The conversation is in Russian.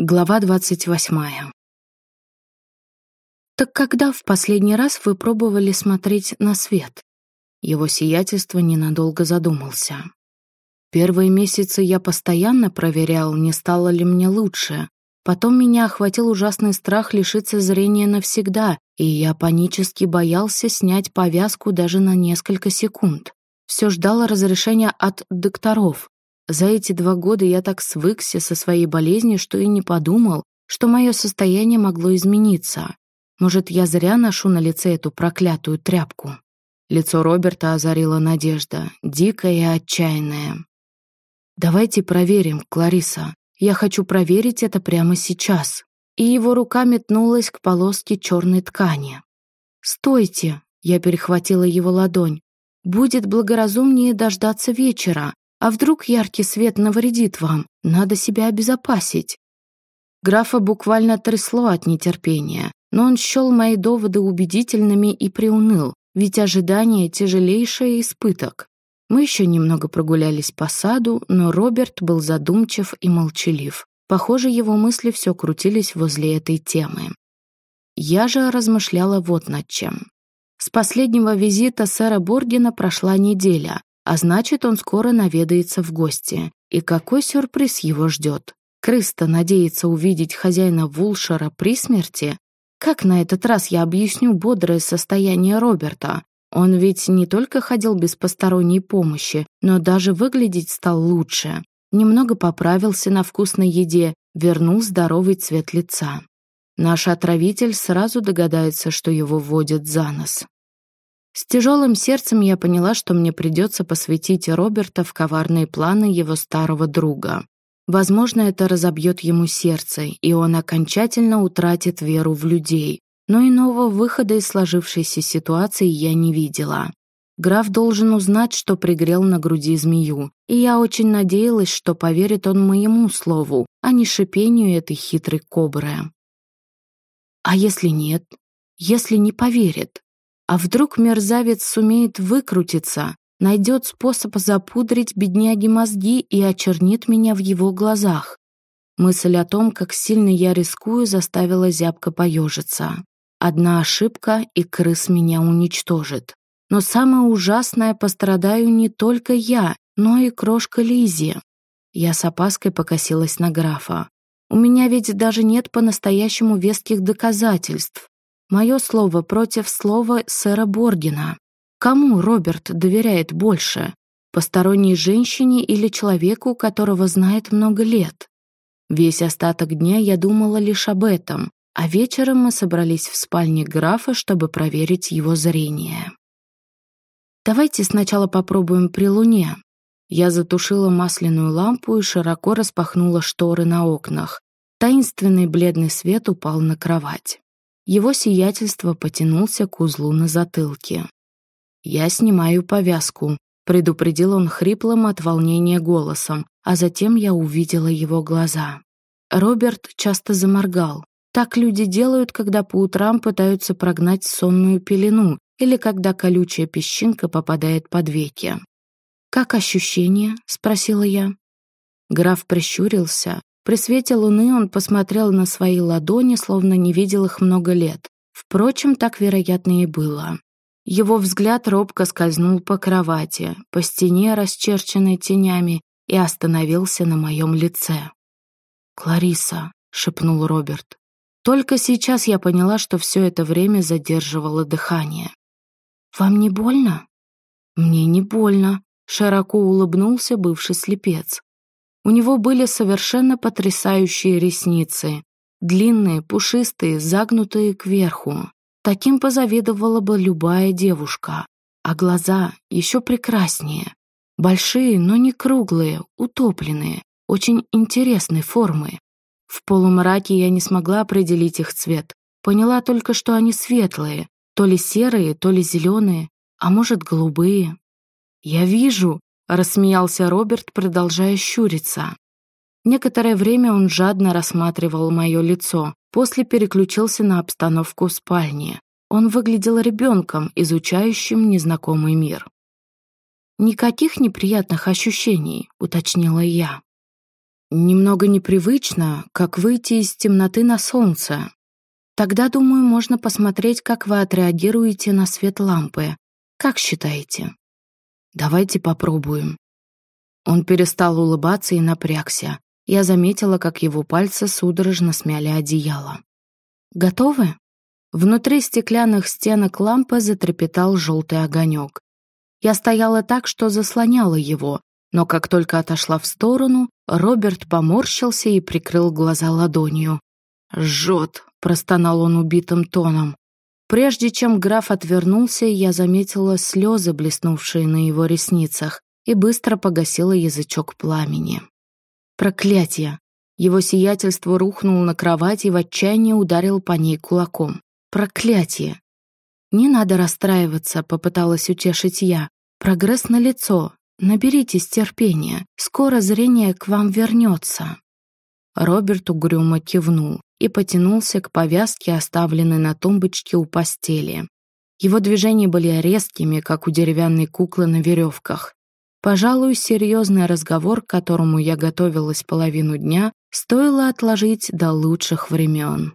Глава двадцать восьмая. «Так когда в последний раз вы пробовали смотреть на свет?» Его сиятельство ненадолго задумался. Первые месяцы я постоянно проверял, не стало ли мне лучше. Потом меня охватил ужасный страх лишиться зрения навсегда, и я панически боялся снять повязку даже на несколько секунд. Все ждал разрешения от докторов, за эти два года я так свыкся со своей болезнью, что и не подумал, что мое состояние могло измениться. Может, я зря ношу на лице эту проклятую тряпку. Лицо Роберта озарила надежда, дикая и отчаянная. «Давайте проверим, Клариса. Я хочу проверить это прямо сейчас». И его рука метнулась к полоске черной ткани. «Стойте!» — я перехватила его ладонь. «Будет благоразумнее дождаться вечера. А вдруг яркий свет навредит вам? Надо себя обезопасить. Графа буквально трясло от нетерпения, но он счел мои доводы убедительными и приуныл, ведь ожидание — тяжелейший испыток. Мы еще немного прогулялись по саду, но Роберт был задумчив и молчалив. Похоже, его мысли все крутились возле этой темы. Я же размышляла вот над чем. С последнего визита сэра Боргена прошла неделя, а значит, он скоро наведается в гости. И какой сюрприз его ждет? Крыста надеется увидеть хозяина Вулшера при смерти? Как на этот раз я объясню бодрое состояние Роберта? Он ведь не только ходил без посторонней помощи, но даже выглядеть стал лучше. Немного поправился на вкусной еде, вернул здоровый цвет лица. Наш отравитель сразу догадается, что его водят за нос. С тяжелым сердцем я поняла, что мне придется посвятить Роберта в коварные планы его старого друга. Возможно, это разобьет ему сердце, и он окончательно утратит веру в людей. Но иного выхода из сложившейся ситуации я не видела. Граф должен узнать, что пригрел на груди змею, и я очень надеялась, что поверит он моему слову, а не шипению этой хитрой кобры. А если нет? Если не поверит? А вдруг мерзавец сумеет выкрутиться, найдет способ запудрить бедняги мозги и очернит меня в его глазах? Мысль о том, как сильно я рискую, заставила зябко поежиться. Одна ошибка, и крыс меня уничтожит. Но самое ужасное, пострадаю не только я, но и крошка Лизи. Я с опаской покосилась на графа. У меня ведь даже нет по-настоящему веских доказательств. Мое слово против слова сэра Боргина. Кому Роберт доверяет больше? Посторонней женщине или человеку, которого знает много лет? Весь остаток дня я думала лишь об этом, а вечером мы собрались в спальне графа, чтобы проверить его зрение. Давайте сначала попробуем при луне. Я затушила масляную лампу и широко распахнула шторы на окнах. Таинственный бледный свет упал на кровать. Его сиятельство потянулся к узлу на затылке. «Я снимаю повязку», — предупредил он хриплым от волнения голосом, а затем я увидела его глаза. Роберт часто заморгал. Так люди делают, когда по утрам пытаются прогнать сонную пелену или когда колючая песчинка попадает под веки. «Как ощущение?» — спросила я. Граф прищурился, при свете луны он посмотрел на свои ладони, словно не видел их много лет. Впрочем, так, вероятно, и было. Его взгляд робко скользнул по кровати, по стене, расчерченной тенями, и остановился на моем лице. «Клариса», — шепнул Роберт. Только сейчас я поняла, что все это время задерживало дыхание. «Вам не больно?» «Мне не больно», — широко улыбнулся бывший слепец. У него были совершенно потрясающие ресницы. Длинные, пушистые, загнутые кверху. Таким позавидовала бы любая девушка. А глаза еще прекраснее. Большие, но не круглые, утопленные, очень интересной формы. В полумраке я не смогла определить их цвет. Поняла только, что они светлые, то ли серые, то ли зеленые, а может, голубые. «Я вижу», Рассмеялся Роберт, продолжая щуриться. Некоторое время он жадно рассматривал мое лицо, после переключился на обстановку в спальне. Он выглядел ребенком, изучающим незнакомый мир. «Никаких неприятных ощущений», — уточнила я. Немного непривычно, как выйти из темноты на солнце. Тогда, думаю, можно посмотреть, как вы отреагируете на свет лампы. Как считаете? Давайте попробуем. Он перестал улыбаться и напрягся. Я заметила, как его пальцы судорожно смяли одеяло. Готовы? Внутри стеклянных стенок лампы затрепетал желтый огонек. Я стояла так, что заслоняла его, но как только отошла в сторону, Роберт поморщился и прикрыл глаза ладонью. «Жжет», — простонал он убитым тоном. Прежде чем граф отвернулся, я заметила слезы, блеснувшие на его ресницах, и быстро погасила язычок пламени. Проклятие! Его сиятельство рухнул на кровать и в отчаянии ударил по ней кулаком. Проклятие! «Не надо расстраиваться», — попыталась утешить я. «Прогресс налицо. Наберитесь терпения. Скоро зрение к вам вернется». Роберт угрюмо кивнул и потянулся к повязке, оставленной на тумбочке у постели. Его движения были резкими, как у деревянной куклы на веревках. Пожалуй, серьезный разговор, к которому я готовилась половину дня, стоило отложить до лучших времен.